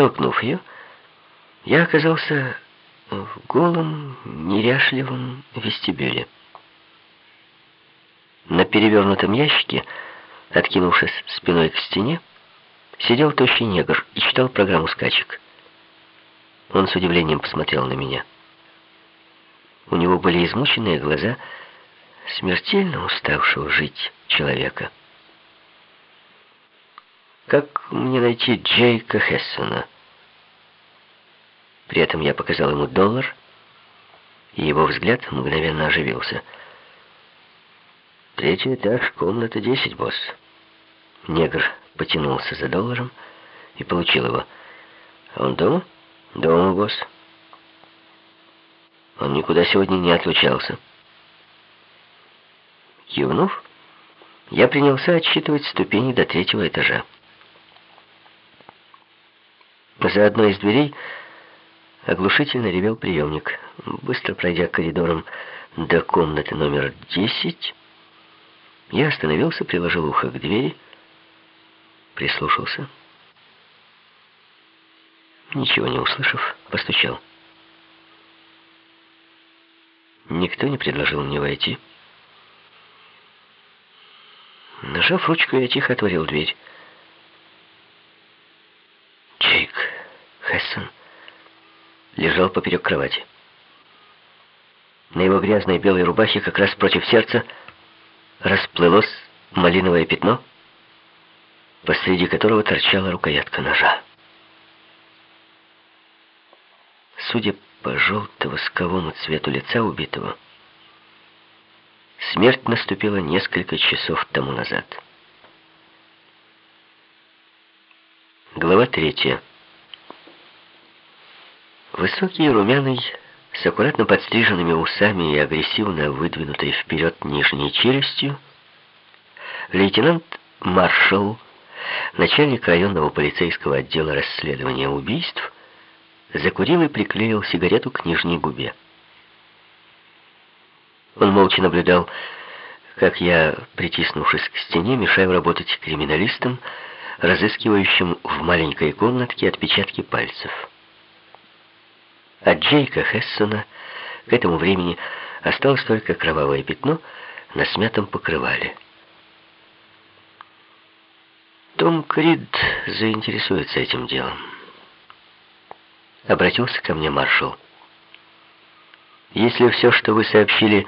Оттолкнув ее, я оказался в голом, неряшливом вестибюле. На перевернутом ящике, откинувшись спиной к стене, сидел тощий негр и читал программу скачек. Он с удивлением посмотрел на меня. У него были измученные глаза смертельно уставшего жить человека. «Как мне найти Джейка Хессона?» При этом я показал ему доллар, и его взгляд мгновенно оживился. «Третий этаж, комната 10, босс». Негр потянулся за долларом и получил его. «А он дома?» «Дома, босс». «Он никуда сегодня не отлучался». Кивнув, я принялся отсчитывать ступени до третьего этажа. За одной из дверей оглушительно ревел приемник. Быстро пройдя коридором до комнаты номер 10, я остановился, приложил ухо к двери, прислушался. Ничего не услышав, постучал. Никто не предложил мне войти. Нажав ручку, я тихо отворил дверь. Лежал поперек кровати. На его грязной белой рубахе, как раз против сердца, расплылось малиновое пятно, посреди которого торчала рукоятка ножа. Судя по желто-восковому цвету лица убитого, смерть наступила несколько часов тому назад. Глава третья. Высокий, румяный, с аккуратно подстриженными усами и агрессивно выдвинутой вперед нижней челюстью, лейтенант Маршалл, начальник районного полицейского отдела расследования убийств, закурил и приклеил сигарету к нижней губе. Он молча наблюдал, как я, притиснувшись к стене, мешаю работать криминалистам, разыскивающим в маленькой комнатке отпечатки пальцев. От Джейка Хессона к этому времени осталось только кровавое пятно на смятом покрывале. Том Крид заинтересуется этим делом. Обратился ко мне маршал. Если все, что вы сообщили,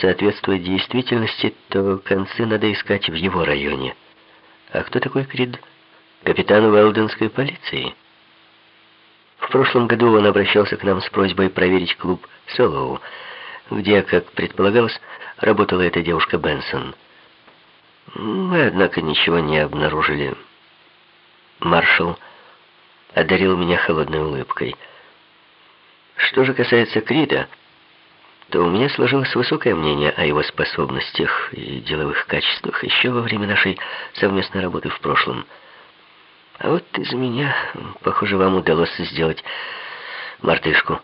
соответствует действительности, то концы надо искать в его районе. А кто такой Крид? Капитан Уэлденской полиции. В прошлом году он обращался к нам с просьбой проверить клуб «Солоу», где, как предполагалось, работала эта девушка Бенсон. Мы, однако, ничего не обнаружили. Маршал одарил меня холодной улыбкой. Что же касается Крида, то у меня сложилось высокое мнение о его способностях и деловых качествах еще во время нашей совместной работы в прошлом. А вот из меня, похоже, вам удалось сделать мартышку.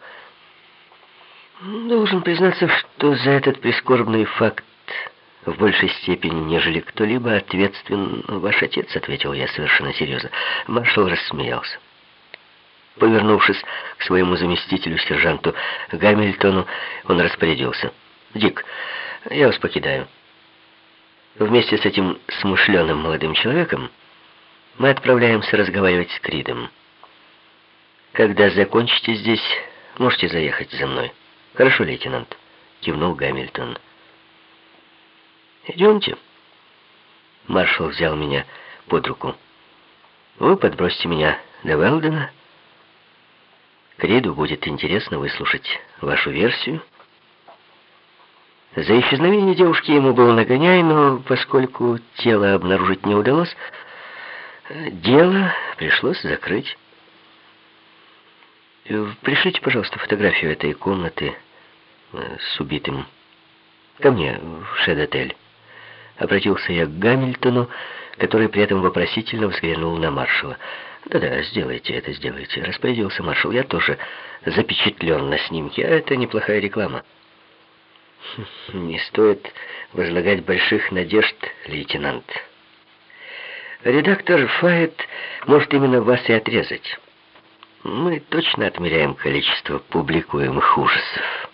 Должен признаться, что за этот прискорбный факт в большей степени, нежели кто-либо ответственен ваш отец, ответил я совершенно серьезно. Маршал рассмеялся. Повернувшись к своему заместителю, сержанту Гамильтону, он распорядился. «Дик, я вас покидаю. Вместе с этим смышленым молодым человеком мы отправляемся разговаривать с Кридом. Когда закончите здесь, можете заехать за мной. Хорошо, лейтенант?» Кивнул Гамильтон. «Идемте». Маршал взял меня под руку. «Вы подбросите меня до Велдена». Криду будет интересно выслушать вашу версию. За исчезновение девушки ему был нагоняй, но поскольку тело обнаружить не удалось, дело пришлось закрыть. Пришлите, пожалуйста, фотографию этой комнаты э, с убитым. Ко мне в Шедотель. Обратился я к Гамильтону, который при этом вопросительно взглянул на маршала. «Да-да, сделайте это, сделайте», — распорядился маршал. «Я тоже запечатлен на снимке, а это неплохая реклама». «Хм, «Не стоит возлагать больших надежд, лейтенант. Редактор Файет может именно вас и отрезать. Мы точно отмеряем количество публикуемых ужасов.